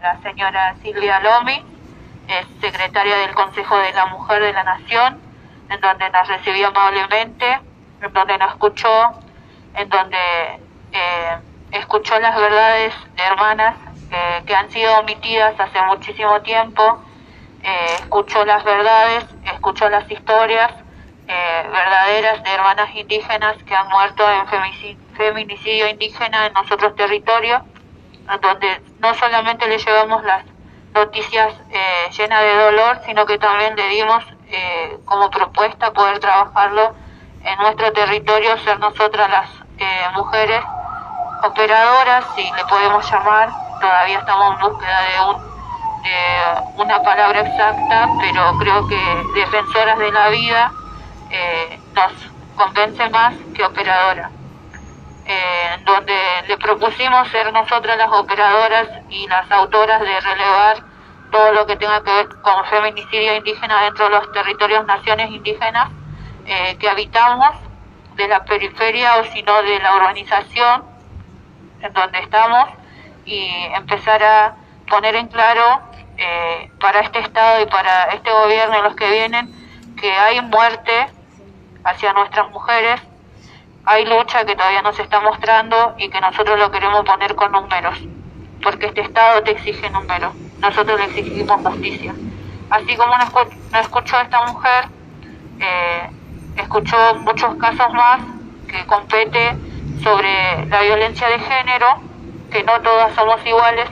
La señora Silvia Lomi es secretaria del Consejo de la Mujer de la Nación, en donde nos recibió amablemente, en donde nos escuchó, en donde eh, escuchó las verdades de hermanas eh, que han sido omitidas hace muchísimo tiempo, eh, escuchó las verdades, escuchó las historias verdaderas de hermanas indígenas que han muerto en feminicidio indígena en nuestros territorios donde no solamente le llevamos las noticias eh, llenas de dolor, sino que también le dimos eh, como propuesta poder trabajarlo en nuestro territorio, ser nosotras las eh, mujeres operadoras, si le podemos llamar, todavía estamos en búsqueda de, un, de una palabra exacta, pero creo que defensoras de la vida nos convence más que operadoras eh, le propusimos ser nosotras las operadoras y las autoras de relevar todo lo que tenga que ver con feminicidio indígena dentro de los territorios naciones indígenas eh, que habitamos, de la periferia o sino de la urbanización en donde estamos y empezar a poner en claro eh, para este Estado y para este gobierno y los que vienen que hay muerte hacia nuestras mujeres hay lucha que todavía no se está mostrando y que nosotros lo queremos poner con números, porque este Estado te exige números, nosotros le exigimos justicia. Así como no, escuchó a esta mujer, eh, escuchó muchos casos más que compete sobre la violencia de género, que no todas somos iguales,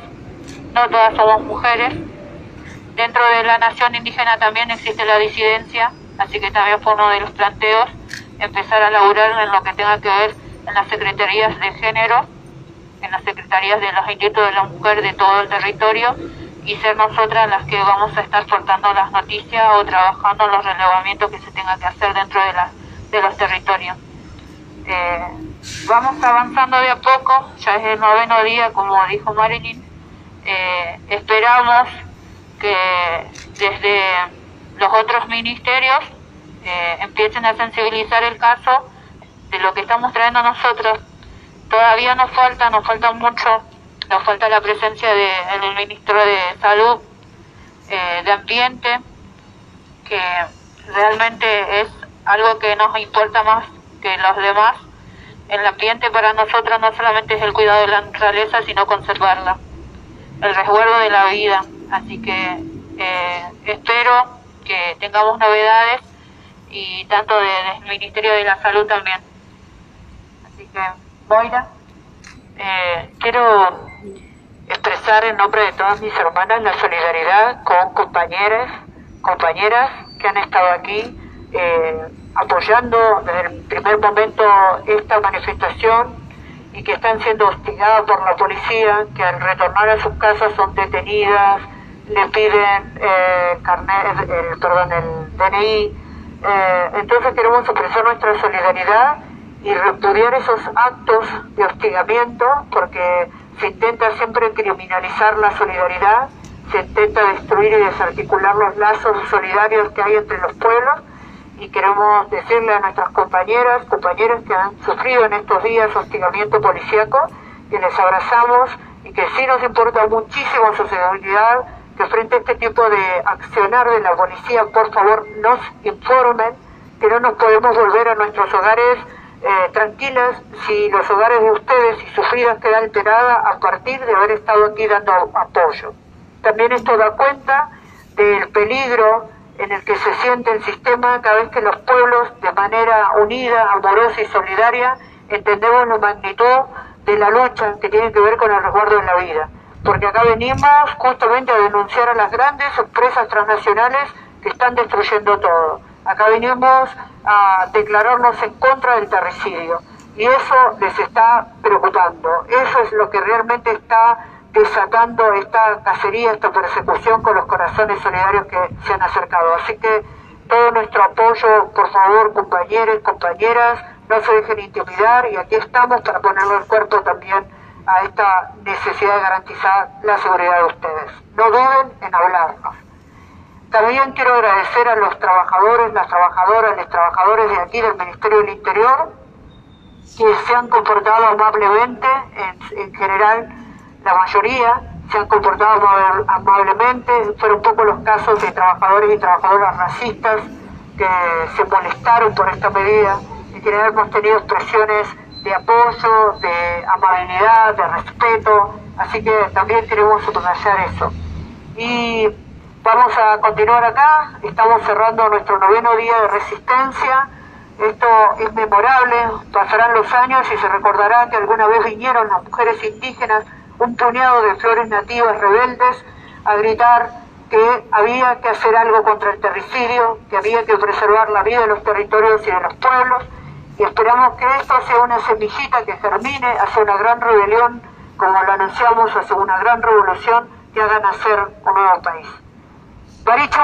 no todas somos mujeres. Dentro de la nación indígena también existe la disidencia, así que también fue uno de los planteos empezar a laburar en lo que tenga que ver en las secretarías de género, en las secretarías de los institutos de la mujer de todo el territorio y ser nosotras las que vamos a estar soltando las noticias o trabajando los relevamientos que se tenga que hacer dentro de, la, de los territorios. Eh, vamos avanzando de a poco, ya es el noveno día, como dijo Marilyn. Eh, esperamos que desde los otros ministerios eh, empiecen a sensibilizar el caso de lo que estamos trayendo nosotros. Todavía nos falta, nos falta mucho, nos falta la presencia del de, ministro de Salud, eh, de Ambiente, que realmente es algo que nos importa más que los demás. El ambiente para nosotros no solamente es el cuidado de la naturaleza, sino conservarla, el resguardo de la vida. Así que eh, espero que tengamos novedades y tanto del Ministerio de la Salud también. Así que, Moira. Eh, quiero expresar en nombre de todas mis hermanas la solidaridad con compañeras, compañeras que han estado aquí eh, apoyando desde el primer momento esta manifestación y que están siendo hostigadas por la policía, que al retornar a sus casas son detenidas, le piden eh, carnet, el, perdón, el DNI, eh, entonces queremos expresar nuestra solidaridad y repudiar esos actos de hostigamiento porque se intenta siempre criminalizar la solidaridad, se intenta destruir y desarticular los lazos solidarios que hay entre los pueblos y queremos decirle a nuestras compañeras, compañeros que han sufrido en estos días hostigamiento policíaco, que les abrazamos y que sí nos importa muchísimo su seguridad, que frente a este tipo de accionar de la policía, por favor, nos informen que no nos podemos volver a nuestros hogares eh, tranquilas si los hogares de ustedes y sus vidas quedan alteradas a partir de haber estado aquí dando apoyo. También esto da cuenta del peligro en el que se siente el sistema cada vez que los pueblos, de manera unida, amorosa y solidaria, entendemos la magnitud de la lucha que tiene que ver con el resguardo de la vida porque acá venimos justamente a denunciar a las grandes empresas transnacionales que están destruyendo todo. Acá venimos a declararnos en contra del terricidio y eso les está preocupando. Eso es lo que realmente está desatando esta cacería, esta persecución con los corazones solidarios que se han acercado. Así que todo nuestro apoyo, por favor, compañeros, compañeras, no se dejen intimidar y aquí estamos para ponerle el cuerpo también a esta necesidad de garantizar la seguridad de ustedes. No duden en hablarnos. También quiero agradecer a los trabajadores, las trabajadoras, los trabajadores de aquí del Ministerio del Interior, que se han comportado amablemente, en, general la mayoría, se han comportado amablemente. Fueron poco los casos de trabajadores y trabajadoras racistas que se molestaron por esta medida. En general hemos tenido expresiones de apoyo, de amabilidad, de respeto, así que también queremos subrayar eso. Y vamos a continuar acá, estamos cerrando nuestro noveno día de resistencia, esto es memorable, pasarán los años y se recordará que alguna vez vinieron las mujeres indígenas, un puñado de flores nativas rebeldes, a gritar que había que hacer algo contra el terricidio, que había que preservar la vida de los territorios y de los pueblos, y esperamos que esto sea una semillita que germine hacia una gran rebelión, como lo anunciamos, hacia una gran revolución que haga nacer un nuevo país. ¡Barichu!